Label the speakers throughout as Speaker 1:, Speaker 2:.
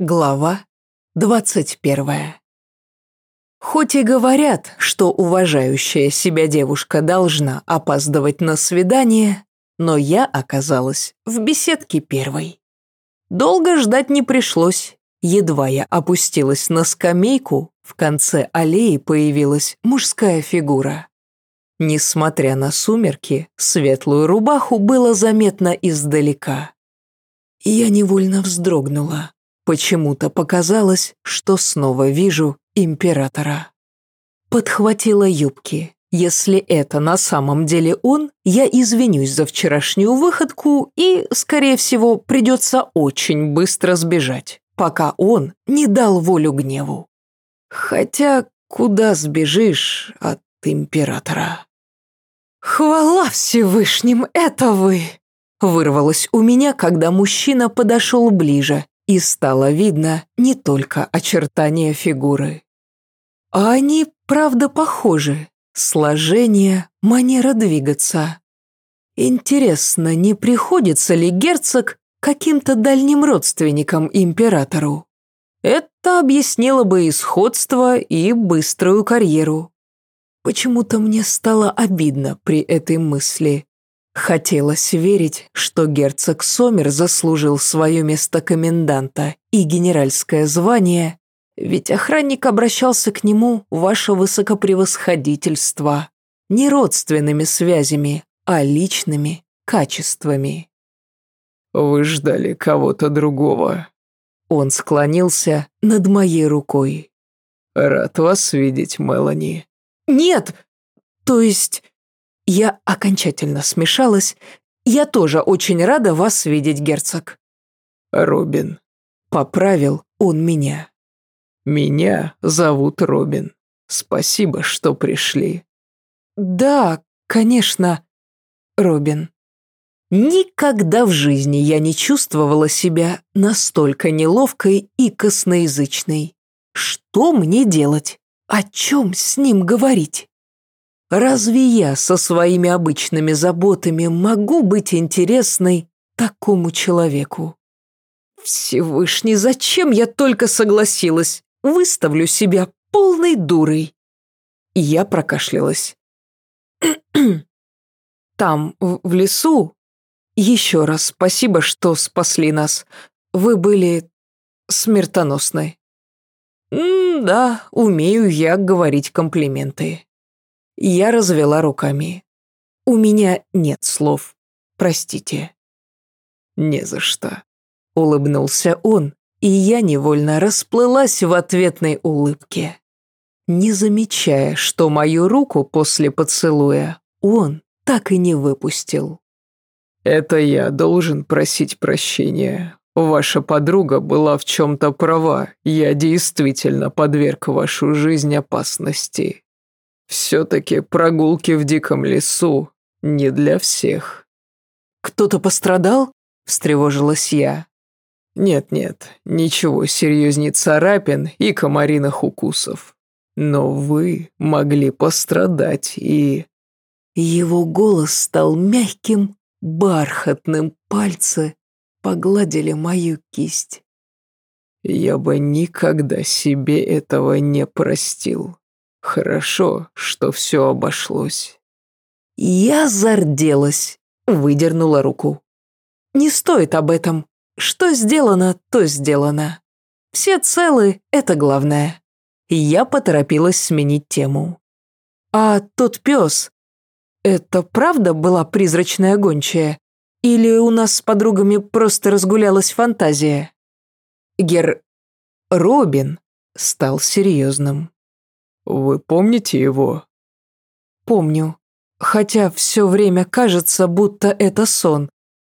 Speaker 1: Глава двадцать первая. Хоть и говорят, что уважающая себя девушка должна опаздывать на свидание, но я оказалась в беседке первой. Долго ждать не пришлось. Едва я опустилась на скамейку, в конце аллеи появилась мужская фигура. Несмотря на сумерки, светлую рубаху было заметно издалека. Я невольно вздрогнула. Почему-то показалось, что снова вижу императора. Подхватила юбки. Если это на самом деле он, я извинюсь за вчерашнюю выходку и, скорее всего, придется очень быстро сбежать, пока он не дал волю гневу. Хотя куда сбежишь от императора? «Хвала Всевышним, это вы!» Вырвалось у меня, когда мужчина подошел ближе и стало видно не только очертания фигуры. А они, правда, похожи. Сложение, манера двигаться. Интересно, не приходится ли герцог каким-то дальним родственникам императору? Это объяснило бы и сходство, и быструю карьеру. Почему-то мне стало обидно при этой мысли. Хотелось верить, что герцог Сомер заслужил свое место коменданта и генеральское звание, ведь охранник обращался к нему, ваше высокопревосходительство, не родственными связями, а личными качествами.
Speaker 2: «Вы ждали кого-то другого».
Speaker 1: Он склонился над моей рукой.
Speaker 2: «Рад вас видеть, Мелани».
Speaker 1: «Нет, то есть я окончательно смешалась. Я тоже очень рада вас видеть, герцог.
Speaker 2: Робин.
Speaker 1: Поправил он меня.
Speaker 2: Меня зовут Робин. Спасибо, что пришли.
Speaker 1: Да, конечно, Робин. Никогда в жизни я не чувствовала себя настолько неловкой и косноязычной. Что мне делать? О чем с ним говорить? Разве я со своими обычными заботами могу быть интересной такому человеку? Всевышний, зачем я только согласилась? Выставлю себя полной дурой. Я прокашлялась. Там, в лесу, еще раз спасибо, что спасли нас. Вы были смертоносны. М да, умею я говорить комплименты. Я развела руками. У меня нет слов. Простите.
Speaker 2: Не за что.
Speaker 1: Улыбнулся он, и я невольно расплылась в ответной улыбке. Не замечая, что мою руку после поцелуя он так и не выпустил.
Speaker 2: «Это я должен просить прощения. Ваша подруга была в чем-то права. Я действительно подверг вашу жизнь опасности. Все-таки прогулки в диком лесу не для всех.
Speaker 1: «Кто-то пострадал?» – встревожилась я.
Speaker 2: «Нет-нет, ничего серьезнее царапин и комариных укусов. Но вы могли пострадать и...»
Speaker 1: Его голос стал мягким, бархатным, пальцы погладили мою кисть.
Speaker 2: «Я бы никогда себе этого не простил. Хорошо, что все обошлось.
Speaker 1: Я зарделась, выдернула руку. Не стоит об этом. Что сделано, то сделано. Все целы, это главное. Я поторопилась сменить тему. А тот пес, это правда была призрачная гончая? Или у нас с подругами просто разгулялась фантазия? Гер... Робин стал серьезным.
Speaker 2: Вы помните его?»
Speaker 1: «Помню. Хотя все время кажется, будто это сон.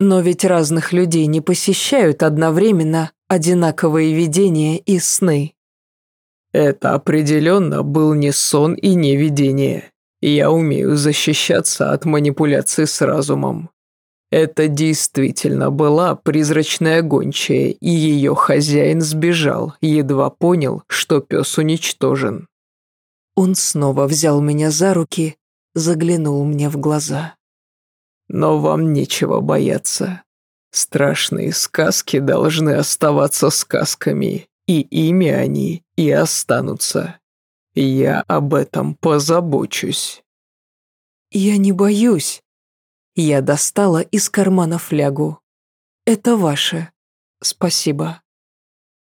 Speaker 1: Но ведь разных людей не посещают одновременно одинаковые видения и сны».
Speaker 2: «Это определенно был не сон и не видение. Я умею защищаться от манипуляций с разумом. Это действительно была призрачная гончая, и ее хозяин сбежал, едва понял, что пес уничтожен.
Speaker 1: Он снова взял меня за руки, заглянул мне в глаза.
Speaker 2: «Но вам нечего бояться. Страшные сказки должны оставаться сказками, и ими они и останутся. Я об этом позабочусь.
Speaker 1: Я не боюсь. Я достала из кармана флягу. Это ваше. Спасибо.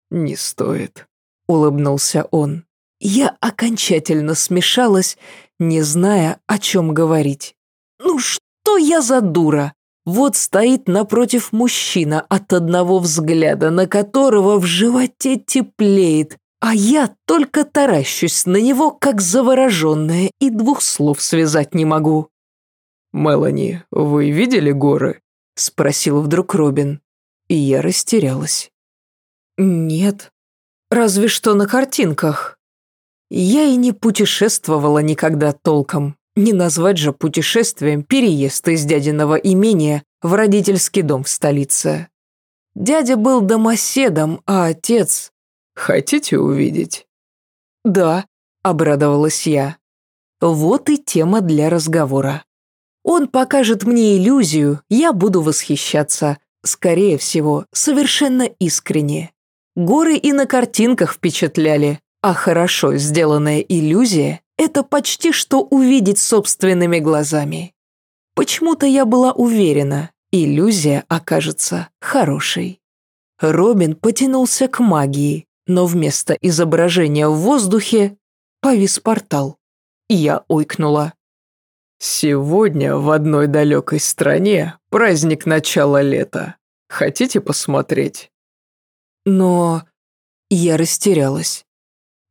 Speaker 2: Не стоит,
Speaker 1: улыбнулся он. Я окончательно смешалась, не зная, о чем говорить. Ну что я за дура? Вот стоит напротив мужчина, от одного взгляда на которого в животе теплеет, а я только таращусь на него, как завороженная, и двух слов связать не могу.
Speaker 2: «Мелани, вы видели горы?»
Speaker 1: – спросил вдруг Робин. И я растерялась. «Нет, разве что на картинках. Я и не путешествовала никогда толком. Не назвать же путешествием переезд из дядиного имения в родительский дом в столице. Дядя был домоседом, а отец
Speaker 2: Хотите увидеть?»
Speaker 1: «Да», — обрадовалась я. «Вот и тема для разговора. Он покажет мне иллюзию, я буду восхищаться, скорее всего, совершенно искренне. Горы и на картинках впечатляли, а хорошо сделанная иллюзия — это почти что увидеть собственными глазами. Почему-то я была уверена, иллюзия окажется хорошей. Робин потянулся к магии, но вместо изображения в воздухе повис портал. Я ойкнула.
Speaker 2: «Сегодня в одной далекой стране праздник начала лета. Хотите посмотреть?»
Speaker 1: Но я растерялась.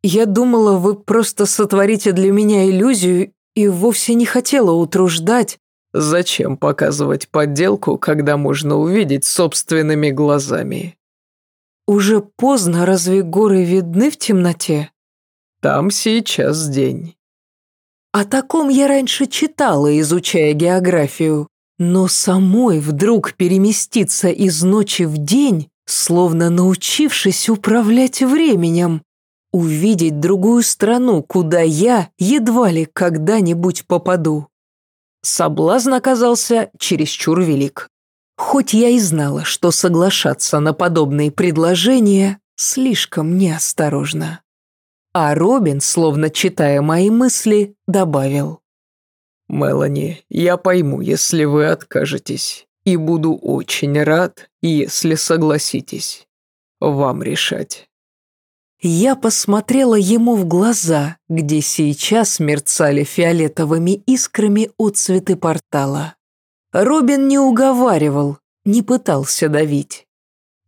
Speaker 1: Я думала, вы просто сотворите для меня иллюзию и вовсе не хотела утруждать.
Speaker 2: Зачем показывать подделку, когда можно увидеть собственными глазами?
Speaker 1: «Уже поздно, разве горы видны в темноте?»
Speaker 2: «Там сейчас день».
Speaker 1: О таком я раньше читала, изучая географию, но самой вдруг переместиться из ночи в день, словно научившись управлять временем, увидеть другую страну, куда я едва ли когда-нибудь попаду. Соблазн оказался чересчур велик. Хоть я и знала, что соглашаться на подобные предложения слишком неосторожно. А Робин, словно читая мои мысли, добавил.
Speaker 2: «Мелани, я пойму, если вы откажетесь, и буду очень рад, если согласитесь. Вам решать».
Speaker 1: Я посмотрела ему в глаза, где сейчас мерцали фиолетовыми искрами отцветы портала. Робин не уговаривал, не пытался давить.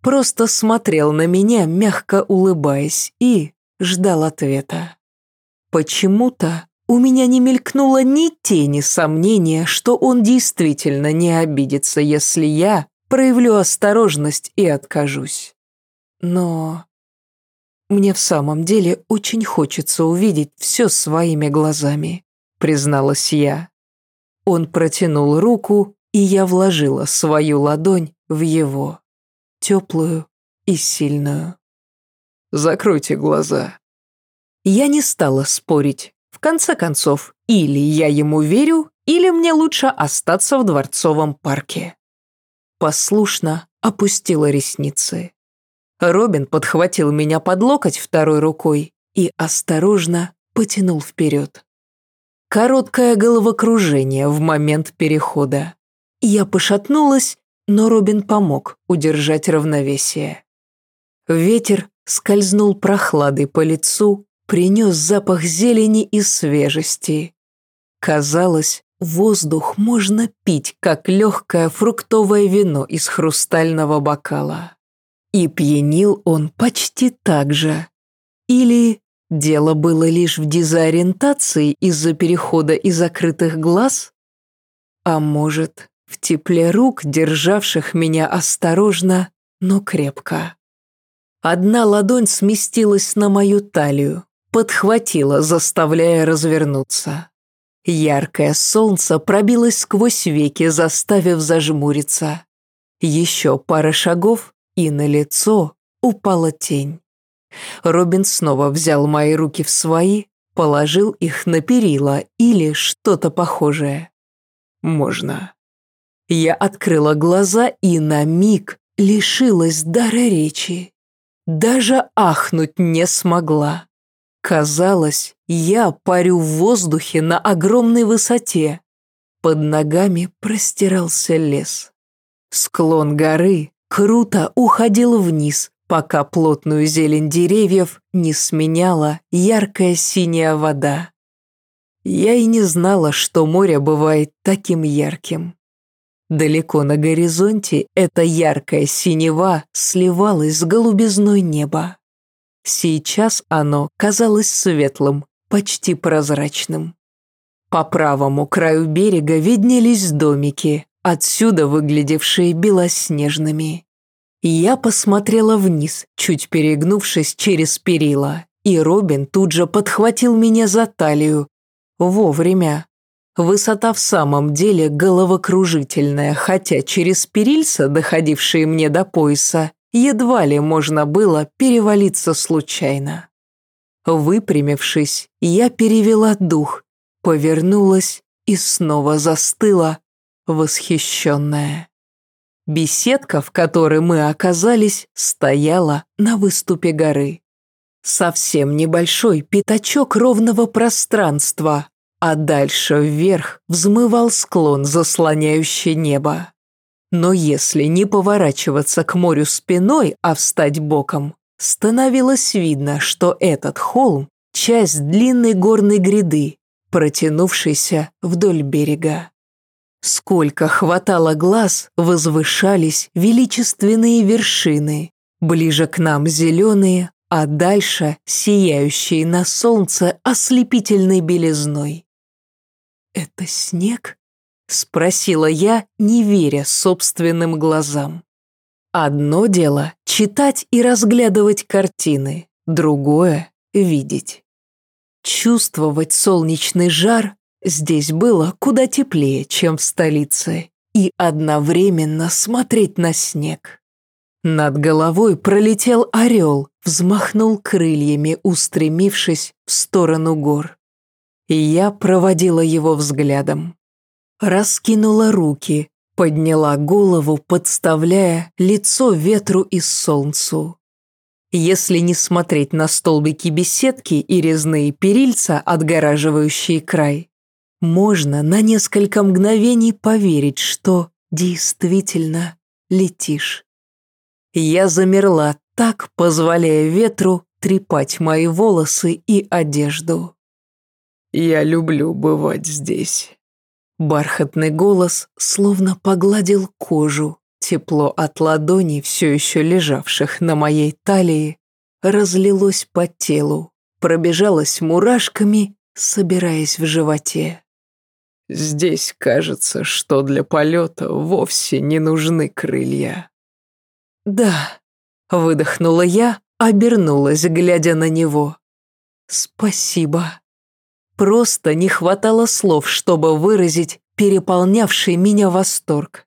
Speaker 1: Просто смотрел на меня, мягко улыбаясь, и ждал ответа. Почему-то у меня не мелькнуло ни тени сомнения, что он действительно не обидится, если я проявлю осторожность и откажусь. Но мне в самом деле очень хочется увидеть все своими глазами, призналась я. Он протянул руку, и я вложила свою ладонь в его, теплую и сильную.
Speaker 2: «Закройте глаза».
Speaker 1: Я не стала спорить. В конце концов, или я ему верю, или мне лучше остаться в дворцовом парке. Послушно опустила ресницы. Робин подхватил меня под локоть второй рукой и осторожно потянул вперед. Короткое головокружение в момент перехода. Я пошатнулась, но Робин помог удержать равновесие. Ветер скользнул прохладой по лицу, принес запах зелени и свежести. Казалось, воздух можно пить, как легкое фруктовое вино из хрустального бокала. И пьянил он почти так же. Или Дело было лишь в дезориентации из-за перехода и закрытых глаз? А может, в тепле рук, державших меня осторожно, но крепко. Одна ладонь сместилась на мою талию, подхватила, заставляя развернуться. Яркое солнце пробилось сквозь веки, заставив зажмуриться. Еще пара шагов, и на лицо упала тень. Робин снова взял мои руки в свои, положил их на перила или что-то похожее.
Speaker 2: «Можно».
Speaker 1: Я открыла глаза и на миг лишилась дара речи. Даже ахнуть не смогла. Казалось, я парю в воздухе на огромной высоте. Под ногами простирался лес. Склон горы круто уходил вниз, пока плотную зелень деревьев не сменяла яркая синяя вода. Я и не знала, что море бывает таким ярким. Далеко на горизонте эта яркая синева сливалась с голубизной неба. Сейчас оно казалось светлым, почти прозрачным. По правому краю берега виднелись домики, отсюда выглядевшие белоснежными. Я посмотрела вниз, чуть перегнувшись через перила, и Робин тут же подхватил меня за талию. Вовремя. Высота в самом деле головокружительная, хотя через перильца, доходившие мне до пояса, едва ли можно было перевалиться случайно. Выпрямившись, я перевела дух, повернулась и снова застыла, восхищенная. Беседка, в которой мы оказались, стояла на выступе горы. Совсем небольшой пятачок ровного пространства, а дальше вверх взмывал склон, заслоняющий небо. Но если не поворачиваться к морю спиной, а встать боком, становилось видно, что этот холм – часть длинной горной гряды, протянувшейся вдоль берега. Сколько хватало глаз, возвышались величественные вершины, ближе к нам зеленые, а дальше сияющие на солнце ослепительной белизной. «Это снег?» — спросила я, не веря собственным глазам. Одно дело — читать и разглядывать картины, другое — видеть. Чувствовать солнечный жар здесь было куда теплее, чем в столице, и одновременно смотреть на снег. Над головой пролетел орел, взмахнул крыльями, устремившись в сторону гор. Я проводила его взглядом. Раскинула руки, подняла голову, подставляя лицо ветру и солнцу. Если не смотреть на столбики беседки и резные перильца, отгораживающие край, можно на несколько мгновений поверить, что действительно летишь. Я замерла так, позволяя ветру трепать мои волосы и одежду.
Speaker 2: «Я люблю бывать здесь».
Speaker 1: Бархатный голос словно погладил кожу. Тепло от ладоней, все еще лежавших на моей талии, разлилось по телу, пробежалось мурашками, собираясь в животе.
Speaker 2: Здесь кажется, что для полета вовсе не нужны крылья.
Speaker 1: Да, выдохнула я, обернулась, глядя на него. Спасибо. Просто не хватало слов, чтобы выразить переполнявший меня восторг.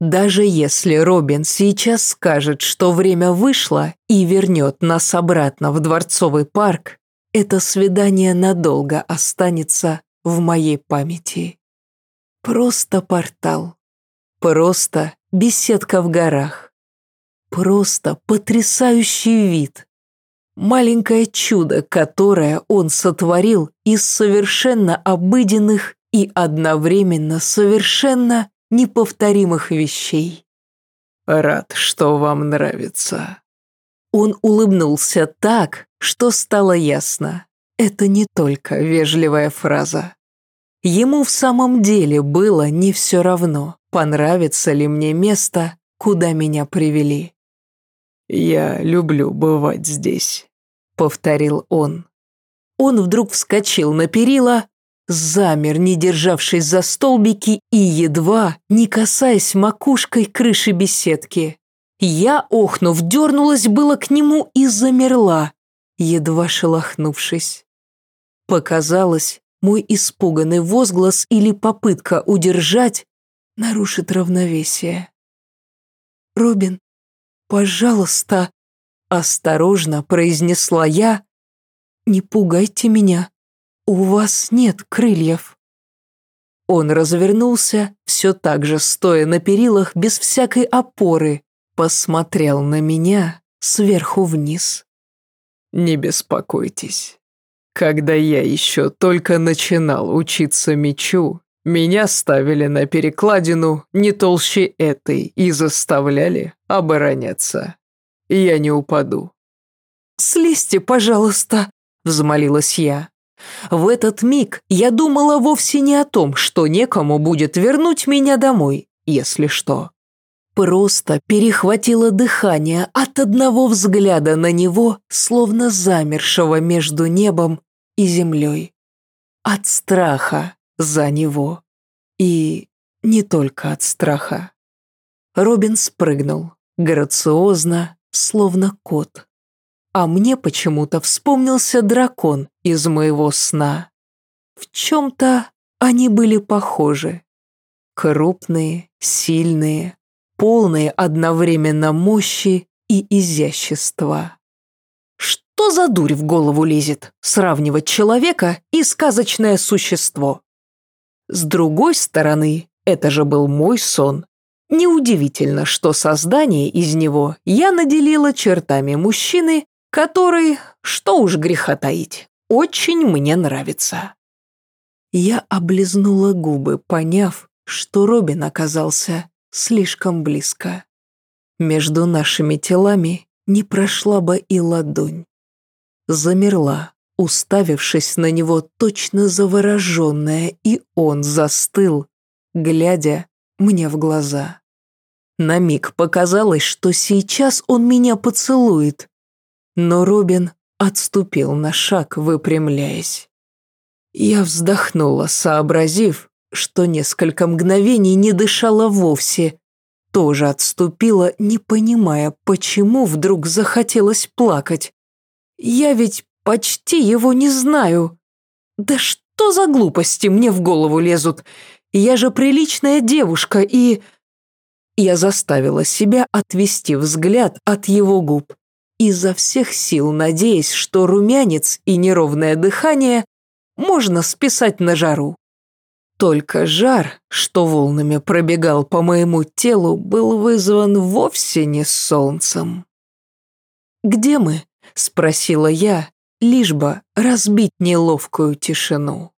Speaker 1: Даже если Робин сейчас скажет, что время вышло и вернет нас обратно в Дворцовый парк, это свидание надолго останется в моей памяти. Просто портал. Просто беседка в горах. Просто потрясающий вид. Маленькое чудо, которое он сотворил из совершенно обыденных и одновременно совершенно неповторимых вещей.
Speaker 2: Рад, что вам нравится.
Speaker 1: Он улыбнулся так, что стало ясно. Это не только вежливая фраза. Ему в самом деле было не все равно, понравится ли мне место, куда меня привели.
Speaker 2: «Я люблю бывать здесь», — повторил он.
Speaker 1: Он вдруг вскочил на перила, замер, не державшись за столбики и едва, не касаясь макушкой крыши беседки. Я, охнув, дернулась было к нему и замерла, едва шелохнувшись. Показалось, мой испуганный возглас или попытка удержать нарушит равновесие. «Робин, пожалуйста», — осторожно произнесла я, — «не пугайте меня, у вас нет крыльев». Он развернулся, все так же стоя на перилах без всякой опоры, посмотрел на меня сверху вниз.
Speaker 2: «Не беспокойтесь. Когда я еще только начинал учиться мечу, меня ставили на перекладину не толще этой и заставляли обороняться. Я не упаду».
Speaker 1: «Слезьте, пожалуйста», — взмолилась я. В этот миг я думала вовсе не о том, что некому будет вернуть меня домой, если что. Просто перехватило дыхание от одного взгляда на него, словно замершего между небом и землей. От страха за него. И не только от страха. Робин спрыгнул, грациозно, словно кот а мне почему-то вспомнился дракон из моего сна. В чем-то они были похожи. Крупные, сильные, полные одновременно мощи и изящества. Что за дурь в голову лезет сравнивать человека и сказочное существо? С другой стороны, это же был мой сон. Неудивительно, что создание из него я наделила чертами мужчины который, что уж греха таить, очень мне нравится. Я облизнула губы, поняв, что Робин оказался слишком близко. Между нашими телами не прошла бы и ладонь. Замерла, уставившись на него точно завороженная, и он застыл, глядя мне в глаза. На миг показалось, что сейчас он меня поцелует, но Робин отступил на шаг, выпрямляясь. Я вздохнула, сообразив, что несколько мгновений не дышала вовсе, тоже отступила, не понимая, почему вдруг захотелось плакать. Я ведь почти его не знаю. Да что за глупости мне в голову лезут? Я же приличная девушка и... Я заставила себя отвести взгляд от его губ изо всех сил надеясь, что румянец и неровное дыхание можно списать на жару. Только жар, что волнами пробегал по моему телу, был вызван вовсе не солнцем. «Где мы?» – спросила я, лишь бы разбить неловкую тишину.